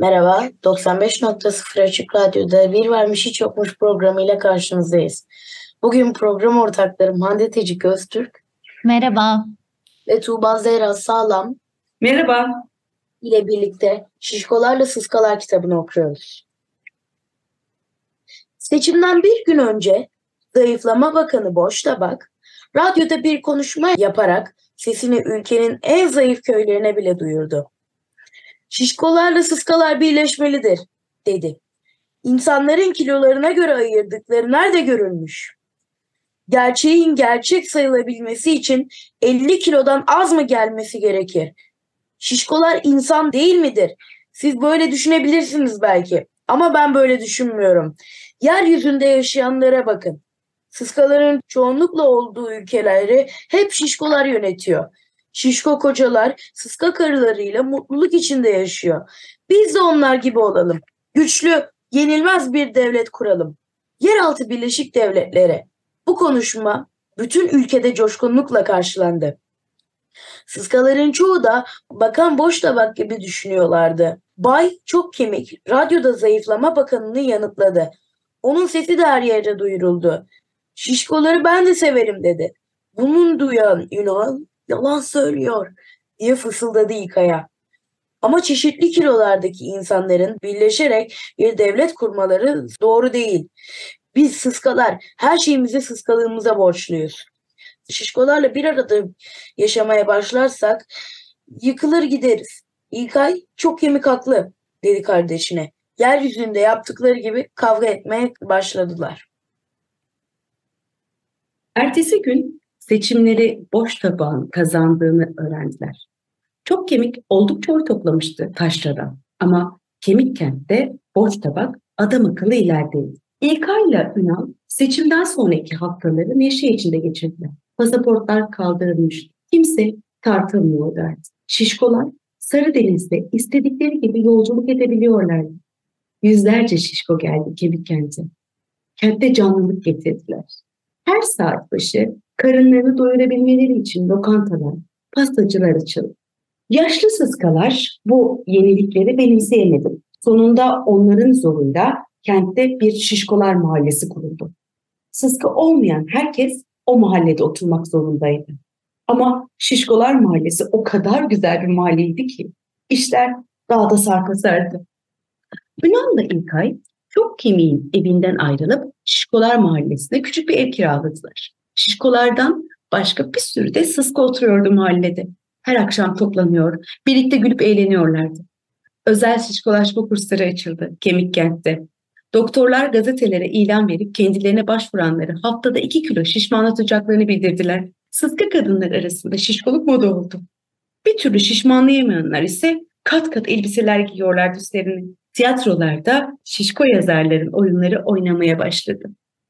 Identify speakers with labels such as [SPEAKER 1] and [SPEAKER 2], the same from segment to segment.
[SPEAKER 1] Merhaba, 95.0 Açık Radyo'da Bir Varmış Hiç Yokmuş programıyla karşınızdayız. Bugün program ortaklarım Hande Tecik Öztürk
[SPEAKER 2] Merhaba.
[SPEAKER 1] ve Tuğba Zehra Sağlam
[SPEAKER 3] Merhaba.
[SPEAKER 1] ile birlikte Şişkolarla Sıskalar kitabını okuyoruz. Seçimden bir gün önce Zayıflama Bakanı Boş Tabak, radyoda bir konuşma yaparak sesini ülkenin en zayıf köylerine bile duyurdu. Şişkolarla sıskalar birleşmelidir, dedi. İnsanların kilolarına göre ayırdıkları nerede görülmüş? Gerçeğin gerçek sayılabilmesi için 50 kilodan az mı gelmesi gerekir? Şişkolar insan değil midir? Siz böyle düşünebilirsiniz belki ama ben böyle düşünmüyorum. Yeryüzünde yaşayanlara bakın. Sıskaların çoğunlukla olduğu ülkeleri hep şişkolar yönetiyor. Şişko kocalar sıska karılarıyla mutluluk içinde yaşıyor. Biz de onlar gibi olalım. Güçlü, yenilmez bir devlet kuralım. Yeraltı Birleşik Devletleri. Bu konuşma bütün ülkede coşkunlukla karşılandı. Sıskaların çoğu da bakan boş tabak gibi düşünüyorlardı. Bay çok kemik radyoda zayıflama bakanını yanıtladı. Onun sesi de her yerde duyuruldu. Şişkoları ben de severim dedi. Bunun duyan Yunan yalan söylüyor diye fısıldadı İKA'ya. Ama çeşitli kilolardaki insanların birleşerek bir devlet kurmaları doğru değil. Biz sıskalar her şeyimizi sıskalığımıza borçluyuz. Şişkolarla bir arada yaşamaya başlarsak yıkılır gideriz. İlkay çok kemik haklı dedi kardeşine. Yeryüzünde yaptıkları gibi kavga etmeye başladılar.
[SPEAKER 3] Ertesi gün seçimleri boş tabağın kazandığını öğrendiler. Çok kemik oldukça oy toplamıştı taşradan. Ama kemik kentte boş tabak adam akıllı ilerideydi. İlkay'la Ünal seçimden sonraki haftaları neşe içinde geçirdiler. Pasaportlar kaldırılmış. Kimse tartılmıyordu artık. Şişkolar Sarıdeniz'de istedikleri gibi yolculuk edebiliyorlardı. Yüzlerce şişko geldi kemik kente. Kentte canlılık getirdiler. Her saat başı karınlarını doyurabilmeleri için lokantalar, pastacılar açıldı. Yaşlı sıskalar bu yenilikleri benimseyemedi. Sonunda onların zorunda kentte bir şişkolar mahallesi kuruldu. Sıska olmayan herkes o mahallede oturmak zorundaydı. Ama Şişkolar Mahallesi o kadar güzel bir mahalleydi ki işler daha da sarpa sardı. Ünal'la İlkay çok kemiğin evinden ayrılıp Şişkolar Mahallesi'ne küçük bir ev kiraladılar. Şişkolardan başka bir sürü de sıska oturuyordu mahallede. Her akşam toplanıyor, birlikte gülüp eğleniyorlardı. Özel şişkolaşma kursları açıldı Kemik Kent'te. Doktorlar gazetelere ilan verip kendilerine başvuranları haftada 2 kilo şişmanlatacaklarını bildirdiler. Sıska kadınlar arasında şişkoluk moda oldu. Bir türlü şişmanlayamayanlar ise kat kat elbiseler giyiyorlardı üstlerine. Tiyatrolarda şişko yazarların oyunları oynamaya başladı.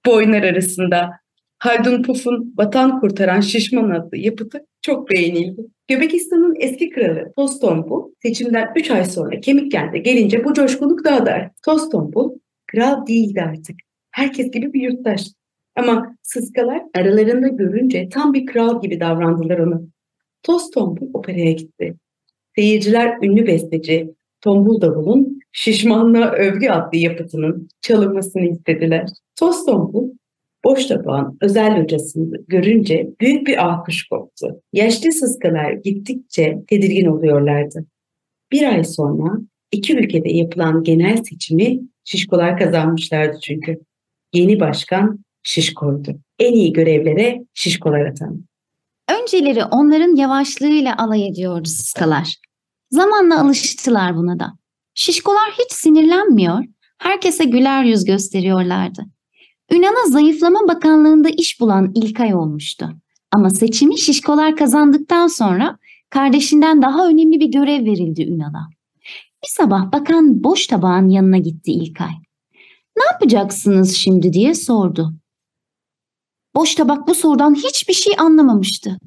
[SPEAKER 3] Bu oyunlar arasında Haldun Puf'un Vatan Kurtaran Şişman adlı yapıtı çok beğenildi. Göbekistan'ın eski kralı Tostombul seçimden 3 ay sonra Kemikkent'e gelince bu coşkunluk daha da arttı. Tostombul kral değildi artık. Herkes gibi bir yurttaş. Ama sıskalar aralarında görünce tam bir kral gibi davrandılar ona. Toz Tombul operaya gitti. Seyirciler ünlü besteci Tombul Davul'un Şişmanlığa Övgü adlı yapıtının çalınmasını istediler. Toz Tombul boş tabağın özel hocasını görünce büyük bir alkış koptu. Yaşlı sıskalar gittikçe tedirgin oluyorlardı. Bir ay sonra iki ülkede yapılan genel seçimi Şişkolar kazanmışlardı çünkü. Yeni başkan Şişko'ydu. En iyi görevlere Şişkolar atandı.
[SPEAKER 2] Önceleri onların yavaşlığıyla alay ediyordu sıskalar. Zamanla alıştılar buna da. Şişkolar hiç sinirlenmiyor, herkese güler yüz gösteriyorlardı. Ünal'a Zayıflama Bakanlığı'nda iş bulan İlkay olmuştu. Ama seçimi şişkolar kazandıktan sonra kardeşinden daha önemli bir görev verildi Ünal'a. Bir sabah bakan boş tabağın yanına gitti İlkay. Ne yapacaksınız şimdi diye sordu. Boş tabak bu sorudan hiçbir şey anlamamıştı.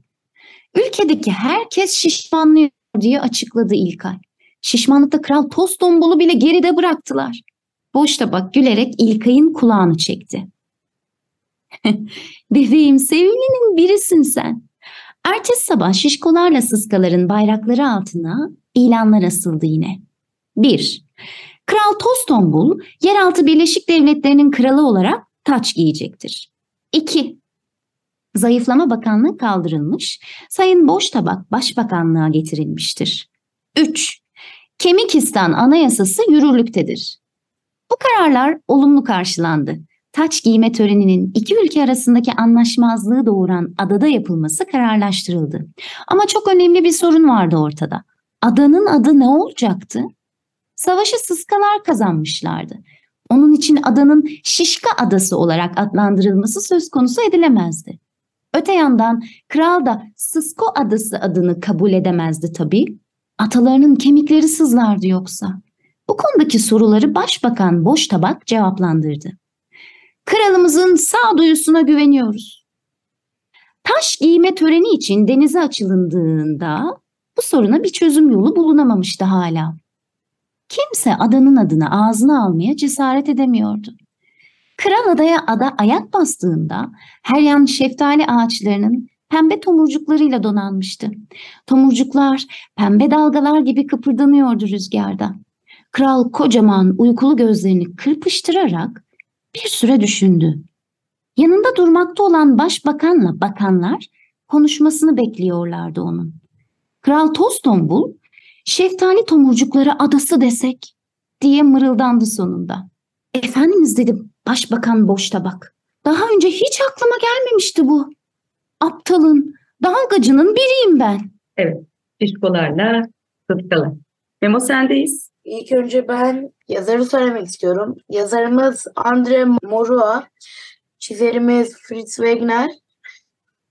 [SPEAKER 2] Ülkedeki herkes şişmanlıyor diye açıkladı İlkay. Şişmanlıkta kral toz tombulu bile geride bıraktılar. Boş tabak gülerek İlkay'ın kulağını çekti. Bebeğim sevimlinin birisin sen. Ertesi sabah şişkolarla sıskaların bayrakları altına ilanlar asıldı yine. 1. Kral Tostombul, yeraltı Birleşik Devletleri'nin kralı olarak taç giyecektir. 2. Zayıflama Bakanlığı kaldırılmış, Sayın Boştabak Başbakanlığa getirilmiştir. 3. Kemikistan Anayasası yürürlüktedir. Bu kararlar olumlu karşılandı. Taç giyme töreninin iki ülke arasındaki anlaşmazlığı doğuran adada yapılması kararlaştırıldı. Ama çok önemli bir sorun vardı ortada. Adanın adı ne olacaktı? Savaşı sıskalar kazanmışlardı. Onun için adanın Şişka Adası olarak adlandırılması söz konusu edilemezdi. Öte yandan kral da Sısko Adası adını kabul edemezdi tabii. Atalarının kemikleri sızlardı yoksa. Bu konudaki soruları Başbakan Boş Tabak cevaplandırdı. Kralımızın sağduyusuna güveniyoruz. Taş giyme töreni için denize açılındığında bu soruna bir çözüm yolu bulunamamıştı hala. Kimse adanın adını ağzına almaya cesaret edemiyordu. Kral adaya ada ayak bastığında her yan şeftali ağaçlarının pembe tomurcuklarıyla donanmıştı. Tomurcuklar pembe dalgalar gibi kıpırdanıyordu rüzgarda. Kral kocaman uykulu gözlerini kırpıştırarak bir süre düşündü. Yanında durmakta olan başbakanla bakanlar konuşmasını bekliyorlardı onun. Kral Tostombul, şeftali tomurcukları adası desek diye mırıldandı sonunda. Efendimiz dedi başbakan boş tabak. Daha önce hiç aklıma gelmemişti bu. Aptalın, dalgacının biriyim ben.
[SPEAKER 3] Evet, şişkolarla sıskalar. Memo sendeyiz.
[SPEAKER 1] İlk önce ben yazarı söylemek istiyorum. Yazarımız Andre Morua, çizerimiz Fritz Wegner,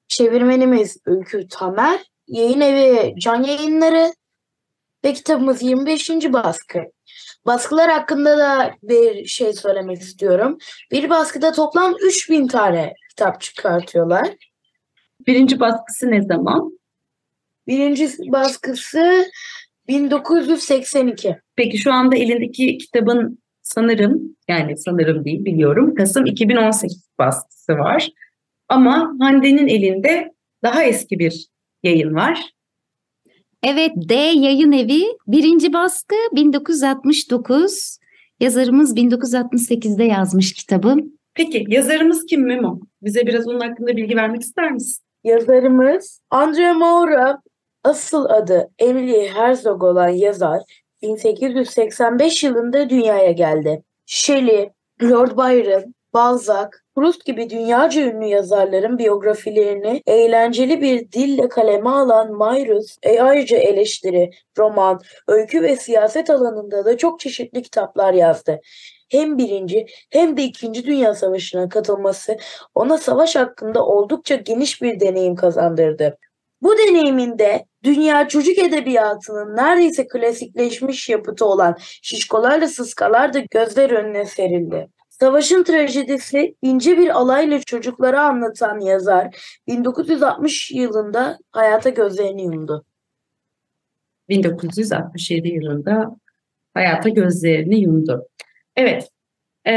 [SPEAKER 1] çevirmenimiz Ülkü Tamer, yayın evi Can Yayınları ve kitabımız 25. baskı. Baskılar hakkında da bir şey söylemek istiyorum. Bir baskıda toplam 3000 tane kitap çıkartıyorlar.
[SPEAKER 3] Birinci baskısı ne zaman?
[SPEAKER 1] Birinci baskısı 1982.
[SPEAKER 3] Peki şu anda elindeki kitabın sanırım, yani sanırım değil biliyorum, Kasım 2018 baskısı var. Ama Hande'nin elinde daha eski bir yayın var.
[SPEAKER 2] Evet D Yayın Evi birinci baskı 1969. Yazarımız 1968'de yazmış kitabı.
[SPEAKER 3] Peki yazarımız kim Memo? Bize biraz onun hakkında bilgi vermek ister misin?
[SPEAKER 1] Yazarımız Andre Maura, asıl adı Emily Herzog olan yazar 1885 yılında dünyaya geldi. Shelley, Lord Byron, Balzac, Proust gibi dünyaca ünlü yazarların biyografilerini eğlenceli bir dille kaleme alan Mayrus, e ayrıca eleştiri, roman, öykü ve siyaset alanında da çok çeşitli kitaplar yazdı. Hem birinci hem de ikinci Dünya Savaşı'na katılması ona savaş hakkında oldukça geniş bir deneyim kazandırdı. Bu deneyiminde dünya çocuk edebiyatının neredeyse klasikleşmiş yapıtı olan şişkolarla sıskalar da gözler önüne serildi. Savaşın trajedisi ince bir alayla çocuklara anlatan yazar 1960 yılında hayata gözlerini yumdu.
[SPEAKER 3] 1967 yılında hayata gözlerini yumdu. Evet, e,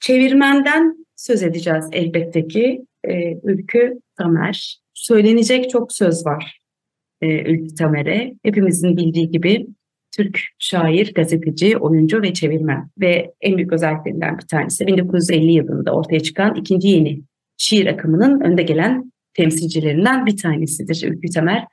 [SPEAKER 3] çevirmenden söz edeceğiz elbette ki. E, Ülkü Tamer. Söylenecek çok söz var e, Ülkü Tamer'e. Hepimizin bildiği gibi Türk şair, gazeteci, oyuncu ve çevirmen. Ve en büyük özelliklerinden bir tanesi 1950 yılında ortaya çıkan ikinci yeni şiir akımının önde gelen temsilcilerinden bir tanesidir Ülkü Tamer.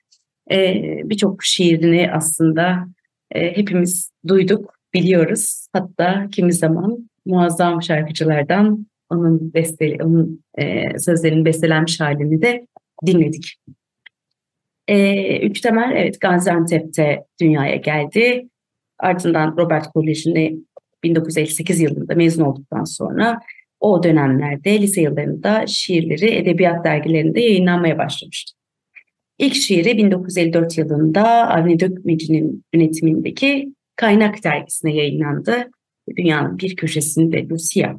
[SPEAKER 3] Ee, Birçok şiirini aslında e, hepimiz duyduk, biliyoruz. Hatta kimi zaman muazzam şarkıcılardan onun besteli, onun e, sözlerinin bestelenmiş halini de dinledik. E, Ülkü Temel evet Gaziantep'te dünyaya geldi. Ardından Robert Koleji'ni 1958 yılında mezun olduktan sonra o dönemlerde lise yıllarında şiirleri edebiyat dergilerinde yayınlanmaya başlamıştı. İlk şiiri 1954 yılında Avni Dökmeci'nin yönetimindeki Kaynak dergisine yayınlandı. Dünyanın bir köşesinde Lucia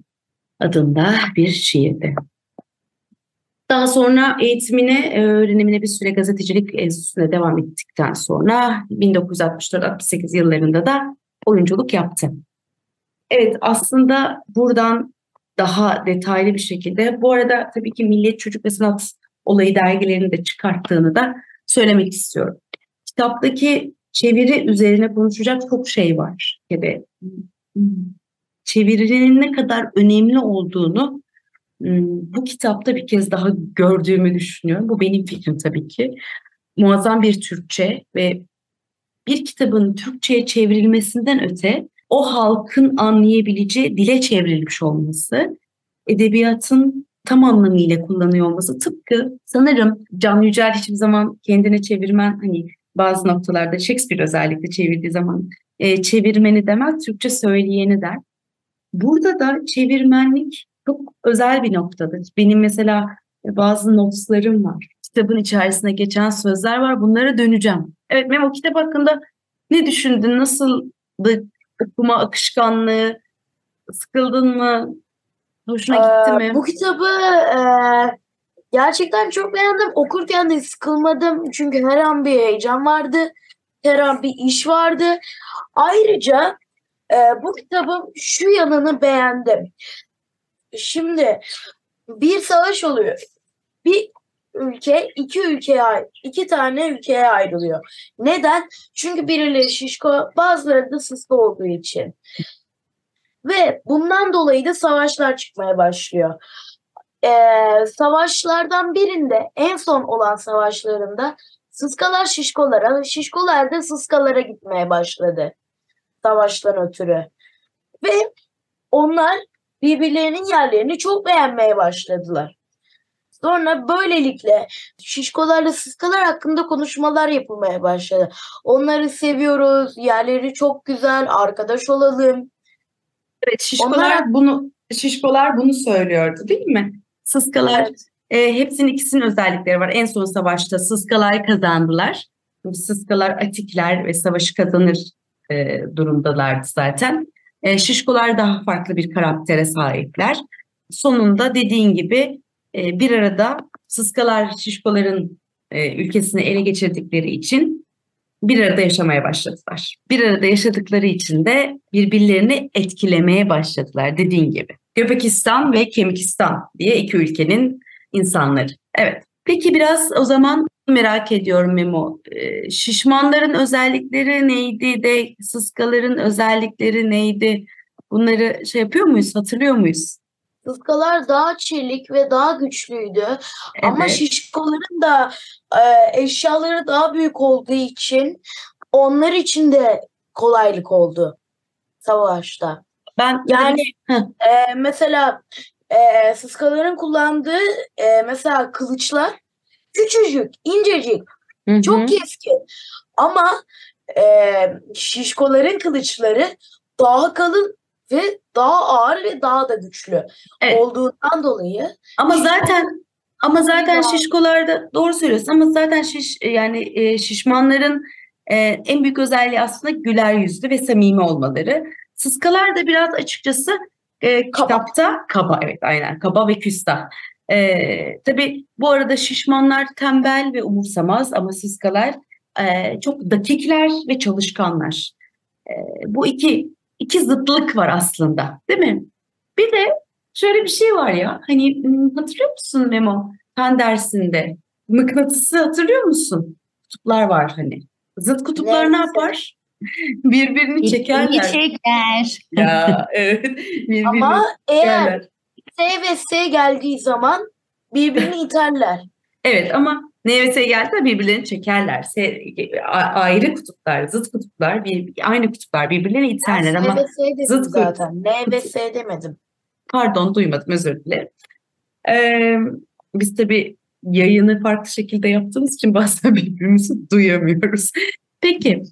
[SPEAKER 3] adında bir şiirdi. Daha sonra eğitimine, öğrenimine bir süre gazetecilik enstitüsüne devam ettikten sonra 1964-68 yıllarında da oyunculuk yaptı. Evet aslında buradan daha detaylı bir şekilde, bu arada tabii ki Milliyet Çocuk ve Sanat olayı dergilerini de çıkarttığını da söylemek istiyorum. Kitaptaki çeviri üzerine konuşacak çok şey var. Ya da çevirinin ne kadar önemli olduğunu bu kitapta bir kez daha gördüğümü düşünüyorum. Bu benim fikrim tabii ki. Muazzam bir Türkçe ve bir kitabın Türkçe'ye çevrilmesinden öte o halkın anlayabileceği dile çevrilmiş olması, edebiyatın tam anlamıyla kullanıyor olması tıpkı sanırım Can Yücel hiçbir zaman kendine çevirmen hani bazı noktalarda Shakespeare özellikle çevirdiği zaman e, çevirmeni demez, Türkçe söyleyeni der. Burada da çevirmenlik çok özel bir noktadır. Benim mesela bazı notlarım var. Kitabın içerisinde geçen sözler var. Bunlara döneceğim. Evet Memo kitap hakkında ne düşündün? Nasıldı okuma akışkanlığı? Sıkıldın mı? Hoşuna gitti mi?
[SPEAKER 1] Ee, bu kitabı e, gerçekten çok beğendim. Okurken de sıkılmadım. Çünkü her an bir heyecan vardı. Her an bir iş vardı. Ayrıca e, bu kitabın şu yanını beğendim. Şimdi bir savaş oluyor. Bir ülke iki ülkeye iki tane ülkeye ayrılıyor. Neden? Çünkü birileri şişko, bazıları da sıska olduğu için. Ve bundan dolayı da savaşlar çıkmaya başlıyor. Ee, savaşlardan birinde en son olan savaşlarında sıskalar şişkolara, şişkolar da sıskalara gitmeye başladı. Savaştan ötürü. Ve onlar birbirlerinin yerlerini çok beğenmeye başladılar. Sonra böylelikle şişkolarla sıskalar hakkında konuşmalar yapılmaya başladı. Onları seviyoruz, yerleri çok güzel, arkadaş olalım.
[SPEAKER 3] Evet, şişkolar Onlar... bunu şişkolar bunu söylüyordu değil mi? Sıskalar evet. e, hepsinin ikisinin özellikleri var. En son savaşta sıskalar kazandılar. Sıskalar atikler ve savaşı kazanır e, durumdalardı zaten. E, şişkolar daha farklı bir karaktere sahipler. Sonunda dediğin gibi e, bir arada sıskalar şişkoların e, ülkesini ele geçirdikleri için bir arada yaşamaya başladılar. Bir arada yaşadıkları için de birbirlerini etkilemeye başladılar dediğin gibi. Göbekistan ve Kemikistan diye iki ülkenin insanları. Evet. Peki biraz o zaman merak ediyorum Memo. Ee, şişmanların özellikleri neydi de sıskaların özellikleri neydi? Bunları şey yapıyor muyuz, hatırlıyor muyuz?
[SPEAKER 1] Sıskalar daha çelik ve daha güçlüydü. Evet. Ama şişkoların da e, eşyaları daha büyük olduğu için onlar için de kolaylık oldu savaşta. Ben yani e, mesela e, sıskaların kullandığı e, mesela kılıçlar küçücük, incecik, Hı-hı. çok keskin. Ama e, şişkoların kılıçları daha kalın ve daha ağır ve daha da güçlü evet. olduğundan dolayı.
[SPEAKER 3] Ama zaten ama zaten şişkolarda doğru söylüyorsun ama zaten şiş yani e, şişmanların e, en büyük özelliği aslında güler yüzlü ve samimi olmaları. Sıskalar da biraz açıkçası e, kaba. kitapta kaba evet aynen kaba ve küstah. Ee, tabii bu arada şişmanlar tembel ve umursamaz ama sıskalar e, çok dakikler ve çalışkanlar. E, bu iki iki zıtlık var aslında değil mi? Bir de şöyle bir şey var ya hani hatırlıyor musun Memo? Fen dersinde mıknatısı hatırlıyor musun? Kutuplar var hani. Zıt kutuplar ne, ne yapar? Birbirini çekerler.
[SPEAKER 2] çeker.
[SPEAKER 3] Ya evet. Birbirini
[SPEAKER 1] Ama eğer S ve S geldiği zaman birbirini iterler.
[SPEAKER 3] Evet ama N ve S geldi birbirlerini çekerler. S, ayrı kutuplar, zıt kutuplar, bir, aynı kutuplar birbirlerini iterler ama
[SPEAKER 1] zıt zaten. N ve S demedim.
[SPEAKER 3] Pardon duymadım özür dilerim. Ee, biz tabii yayını farklı şekilde yaptığımız için bazen birbirimizi duyamıyoruz. Peki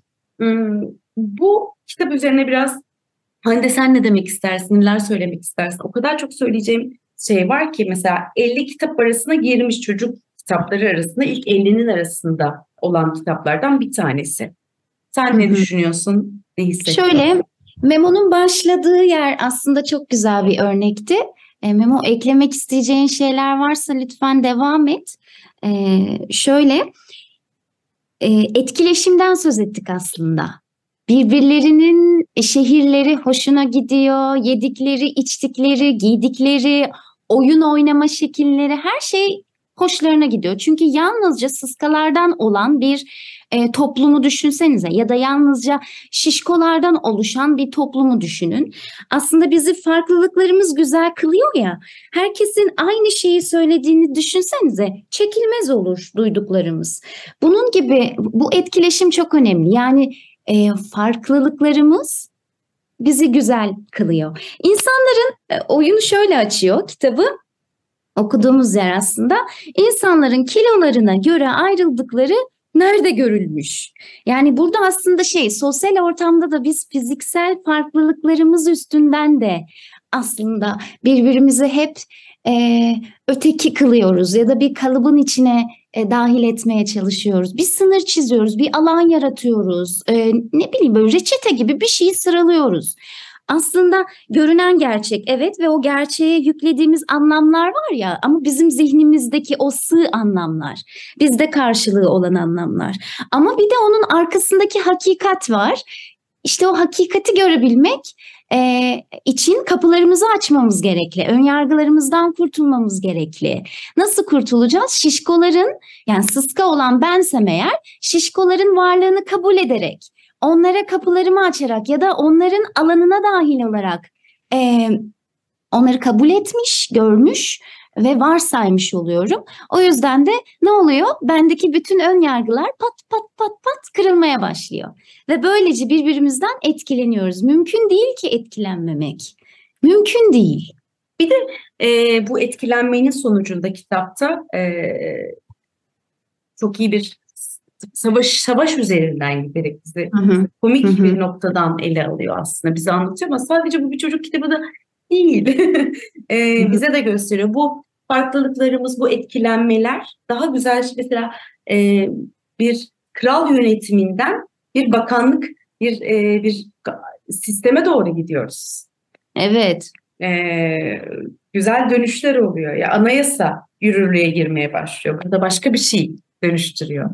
[SPEAKER 3] bu kitap üzerine biraz Hande sen ne demek istersin, neler söylemek istersin? O kadar çok söyleyeceğim şey var ki mesela 50 kitap arasına girmiş çocuk kitapları arasında ilk 50'nin arasında olan kitaplardan bir tanesi. Sen ne düşünüyorsun? Ne hissediyorsun?
[SPEAKER 2] Şöyle Memo'nun başladığı yer aslında çok güzel bir örnekti. E, Memo eklemek isteyeceğin şeyler varsa lütfen devam et. E, şöyle e, etkileşimden söz ettik aslında. Birbirlerinin şehirleri hoşuna gidiyor, yedikleri, içtikleri, giydikleri, oyun oynama şekilleri her şey hoşlarına gidiyor. Çünkü yalnızca sıskalardan olan bir e, toplumu düşünsenize ya da yalnızca şişkolardan oluşan bir toplumu düşünün. Aslında bizi farklılıklarımız güzel kılıyor ya. Herkesin aynı şeyi söylediğini düşünsenize çekilmez olur duyduklarımız. Bunun gibi bu etkileşim çok önemli. Yani e, farklılıklarımız bizi güzel kılıyor. İnsanların e, oyunu şöyle açıyor kitabı okuduğumuz yer aslında insanların kilolarına göre ayrıldıkları nerede görülmüş? Yani burada aslında şey sosyal ortamda da biz fiziksel farklılıklarımız üstünden de aslında birbirimizi hep e, öteki kılıyoruz ya da bir kalıbın içine e, dahil etmeye çalışıyoruz. Bir sınır çiziyoruz, bir alan yaratıyoruz. E, ne bileyim böyle reçete gibi bir şeyi sıralıyoruz. Aslında görünen gerçek evet ve o gerçeğe yüklediğimiz anlamlar var ya ama bizim zihnimizdeki o sığ anlamlar, bizde karşılığı olan anlamlar. Ama bir de onun arkasındaki hakikat var. İşte o hakikati görebilmek e, için kapılarımızı açmamız gerekli. Önyargılarımızdan kurtulmamız gerekli. Nasıl kurtulacağız? Şişkoların yani sıska olan bensem eğer şişkoların varlığını kabul ederek onlara kapılarımı açarak ya da onların alanına dahil olarak e, onları kabul etmiş, görmüş ve varsaymış oluyorum. O yüzden de ne oluyor? Bendeki bütün ön yargılar pat pat pat pat kırılmaya başlıyor. Ve böylece birbirimizden etkileniyoruz. Mümkün değil ki etkilenmemek. Mümkün değil.
[SPEAKER 3] E, bu etkilenmenin sonucunda kitapta e, çok iyi bir savaş savaş üzerinden giderek bizi
[SPEAKER 2] Hı hı.
[SPEAKER 3] komik
[SPEAKER 2] Hı hı.
[SPEAKER 3] bir noktadan ele alıyor aslında bize anlatıyor ama sadece bu bir çocuk kitabı da değil. E, bize de gösteriyor. Bu farklılıklarımız, bu etkilenmeler daha güzel mesela e, bir kral yönetiminden bir bakanlık, bir e, bir sisteme doğru gidiyoruz.
[SPEAKER 2] Evet.
[SPEAKER 3] E, güzel dönüşler oluyor. Ya anayasa yürürlüğe girmeye başlıyor. Burada başka bir şey dönüştürüyor.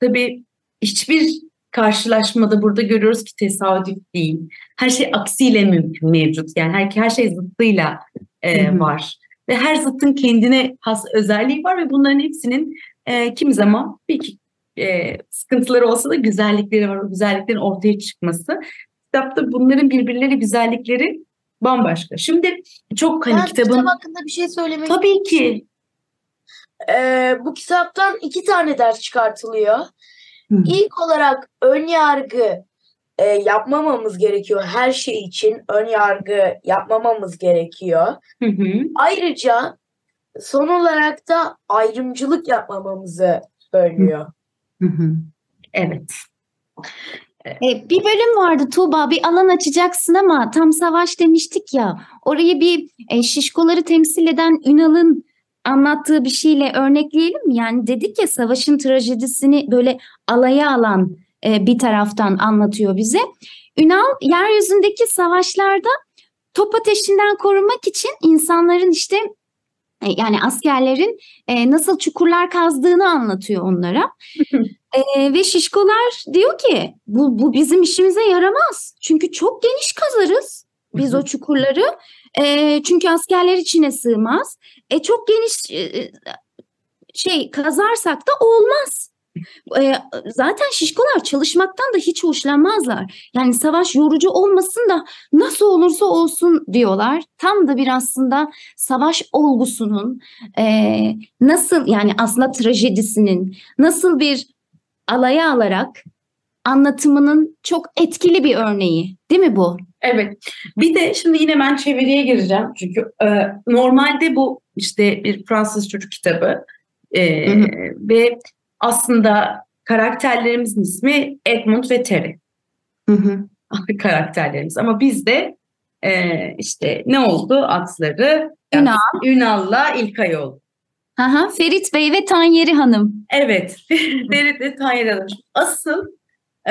[SPEAKER 3] Tabii hiçbir karşılaşmada burada görüyoruz ki tesadüf değil. Her şey aksiyle mümkün mevcut. Yani her, her şey zıttıyla e, var. Ve her zıttın kendine has özelliği var ve bunların hepsinin e, kimi zaman bir iki e, sıkıntıları olsa da güzellikleri var. O güzelliklerin ortaya çıkması. Kitapta bunların birbirleri güzellikleri bambaşka. Şimdi çok hani
[SPEAKER 1] Ben
[SPEAKER 3] kitabın...
[SPEAKER 1] kitap hakkında bir şey söylemek
[SPEAKER 3] Tabii ki.
[SPEAKER 1] Ee, bu kitaptan iki tane ders çıkartılıyor.
[SPEAKER 2] Hı.
[SPEAKER 1] İlk olarak ön yargı e, yapmamamız gerekiyor. Her şey için ön yargı yapmamamız gerekiyor.
[SPEAKER 3] Hı hı.
[SPEAKER 1] Ayrıca son olarak da ayrımcılık yapmamamızı söylüyor.
[SPEAKER 2] Hı hı.
[SPEAKER 3] Evet.
[SPEAKER 2] E, bir bölüm vardı Tuğba bir alan açacaksın ama tam savaş demiştik ya orayı bir e, şişkoları temsil eden Ünal'ın anlattığı bir şeyle örnekleyelim mi? Yani dedik ya savaşın trajedisini böyle alaya alan e, bir taraftan anlatıyor bize. Ünal yeryüzündeki savaşlarda top ateşinden korunmak için insanların işte e, yani askerlerin e, nasıl çukurlar kazdığını anlatıyor onlara. E, ve şişkolar diyor ki bu, bu bizim işimize yaramaz. Çünkü çok geniş kazarız biz o çukurları. E, çünkü askerler içine sığmaz. E, çok geniş e, şey kazarsak da olmaz. E, zaten şişkolar çalışmaktan da hiç hoşlanmazlar. Yani savaş yorucu olmasın da nasıl olursa olsun diyorlar. Tam da bir aslında savaş olgusunun e, nasıl yani aslında trajedisinin nasıl bir alaya alarak anlatımının çok etkili bir örneği değil mi bu?
[SPEAKER 3] Evet. Bir de şimdi yine ben çeviriye gireceğim. Çünkü e, normalde bu işte bir Fransız çocuk kitabı e,
[SPEAKER 2] Hı hı.
[SPEAKER 3] ve aslında karakterlerimizin ismi Edmund ve Terry.
[SPEAKER 2] Hı hı.
[SPEAKER 3] karakterlerimiz. Ama bizde e, işte ne oldu? Atları
[SPEAKER 2] Ünal.
[SPEAKER 3] Ünal'la İlkay oldu.
[SPEAKER 2] Aha, Ferit Bey ve Tanyeri Hanım.
[SPEAKER 3] Evet, Ferit ve Tayyar Hanım. Asıl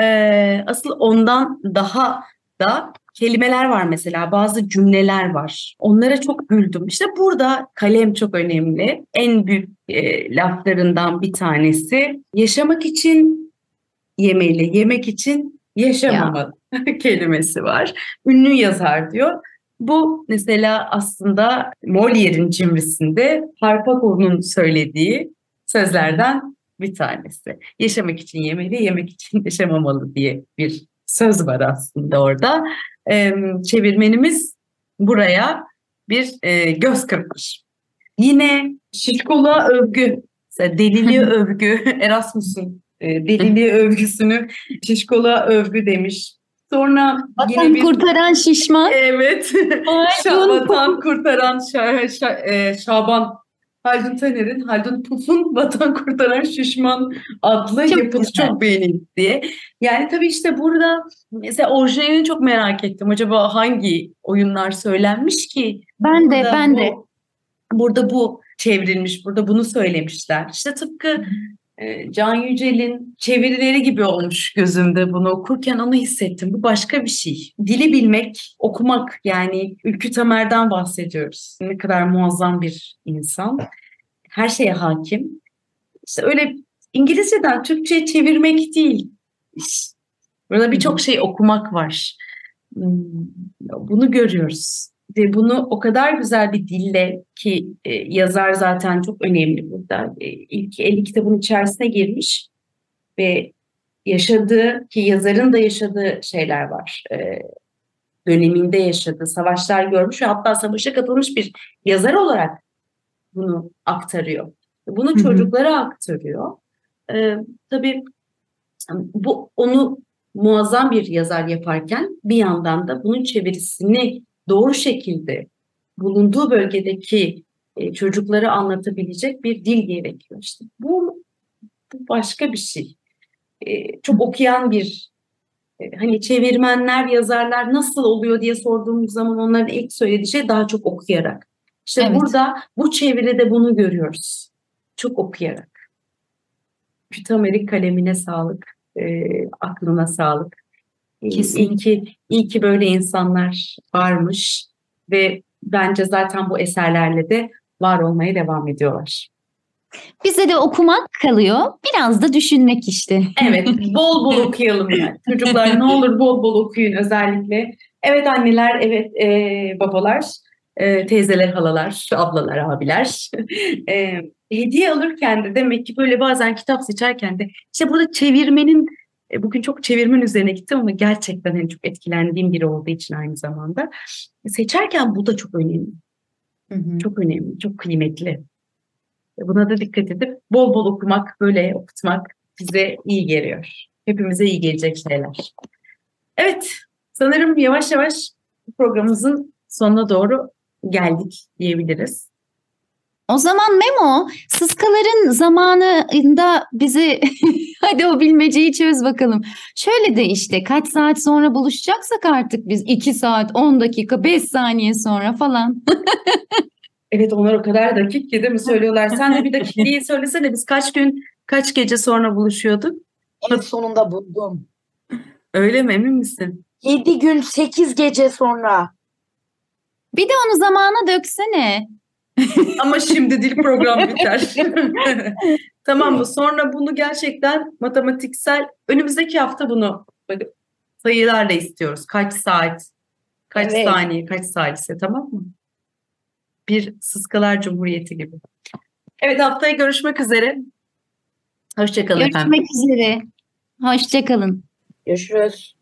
[SPEAKER 3] e, asıl ondan daha da kelimeler var mesela, bazı cümleler var. Onlara çok güldüm. İşte burada kalem çok önemli. En büyük e, laflarından bir tanesi. Yaşamak için yemeli, yemek için yaşamamalı kelimesi var. Ünlü yazar diyor. Bu mesela aslında Molière'in cimrisinde Harpagon'un söylediği sözlerden bir tanesi. Yaşamak için yemeli, yemek için yaşamamalı diye bir söz var aslında orada. Ee, çevirmenimiz buraya bir e, göz kırpmış. Yine şişkoluğa övgü, deliliğe övgü, Erasmus'un e, deliliğe övgüsünü şişkoluğa övgü demiş. Sonra
[SPEAKER 2] Vatan
[SPEAKER 3] yine bir...
[SPEAKER 2] kurtaran şişman.
[SPEAKER 3] Evet. Şa- Vatan kurtaran Şa- Şa- e, Şaban Haldun Taner'in Haldun Puf'un Vatan Kurtaran Şişman adlı
[SPEAKER 2] Çok
[SPEAKER 3] yapısı
[SPEAKER 2] güzel.
[SPEAKER 3] çok beğenildi diye. Yani tabii işte burada mesela orijinalini çok merak ettim. Acaba hangi oyunlar söylenmiş ki?
[SPEAKER 2] Ben de, ben
[SPEAKER 3] bu-
[SPEAKER 2] de.
[SPEAKER 3] Burada bu çevrilmiş, burada bunu söylemişler. İşte tıpkı Can Yücel'in çevirileri gibi olmuş gözümde bunu okurken onu hissettim. Bu başka bir şey. Dili bilmek, okumak yani Ülkü Tamer'den bahsediyoruz. Ne kadar muazzam bir insan. Her şeye hakim. İşte öyle İngilizceden Türkçe'ye çevirmek değil. Burada birçok şey okumak var. Hmm, Bunu görüyoruz. Ve bunu o kadar güzel bir dille ki e, yazar zaten çok önemli burada. E, ilk 50 kitabın içerisine girmiş ve yaşadığı ki yazarın da yaşadığı şeyler var. E, döneminde yaşadığı savaşlar görmüş ve hatta savaşa katılmış bir yazar olarak bunu aktarıyor. Bunu
[SPEAKER 2] Hı hı.
[SPEAKER 3] çocuklara aktarıyor. E, tabii bu onu muazzam bir yazar yaparken bir yandan da bunun çevirisini doğru şekilde bulunduğu bölgedeki e, çocuklara anlatabilecek bir dil gerekiyor. İşte bu, bu başka bir şey. E, çok okuyan bir e, hani çevirmenler, yazarlar nasıl oluyor diye sorduğumuz zaman onların ilk söylediği şey daha çok okuyarak. İşte
[SPEAKER 2] Evet.
[SPEAKER 3] burada bu çeviride bunu görüyoruz. Çok okuyarak. Kütamerik kalemine sağlık, e, aklına sağlık.
[SPEAKER 2] Kesinlikle.
[SPEAKER 3] İyi ki, iyi ki böyle insanlar varmış ve bence zaten bu eserlerle de var olmaya devam ediyorlar.
[SPEAKER 2] Bize de okumak kalıyor. Biraz da düşünmek işte.
[SPEAKER 3] Evet, bol bol okuyalım yani. Çocuklar ne olur bol bol okuyun özellikle. Evet anneler, evet e, babalar, e, teyzeler, halalar, ablalar, abiler. E, hediye alırken de demek ki böyle bazen kitap seçerken de işte burada çevirmenin e, bugün çok çevirmen üzerine gittim ama gerçekten hani çok etkilendiğim biri olduğu için aynı zamanda seçerken bu da çok önemli. Çok önemli, çok kıymetli. E, Buna da dikkat edip bol bol okumak, böyle okutmak bize iyi geliyor. Hepimize iyi gelecek şeyler. Evet, sanırım yavaş yavaş programımızın sonuna doğru geldik diyebiliriz.
[SPEAKER 2] O zaman Memo, sıskaların zamanında bizi hadi o bilmeceyi çöz bakalım. Şöyle de işte kaç saat sonra buluşacaksak artık biz 2 saat, 10 dakika, 5 saniye sonra falan.
[SPEAKER 3] Evet onlar o kadar dakik ki değil mi söylüyorlar. Sen de bir dakikliği söylesene biz kaç gün, kaç gece sonra buluşuyorduk?
[SPEAKER 1] En sonunda buldum.
[SPEAKER 3] Öyle mi emin misin?
[SPEAKER 1] 7 gün 8 gece sonra.
[SPEAKER 2] Bir de onu zamana döksene.
[SPEAKER 3] Ama şimdi dil program biter. tamam mı? Sonra bunu gerçekten matematiksel önümüzdeki hafta bunu sayılarla istiyoruz. Kaç saat, kaç
[SPEAKER 1] Evet.
[SPEAKER 3] saniye, kaç salise tamam mı? Bir Sıskalar Cumhuriyeti gibi. Evet haftaya görüşmek üzere. Hoşçakalın efendim.
[SPEAKER 2] Görüşmek üzere. Hoşçakalın.
[SPEAKER 1] Görüşürüz.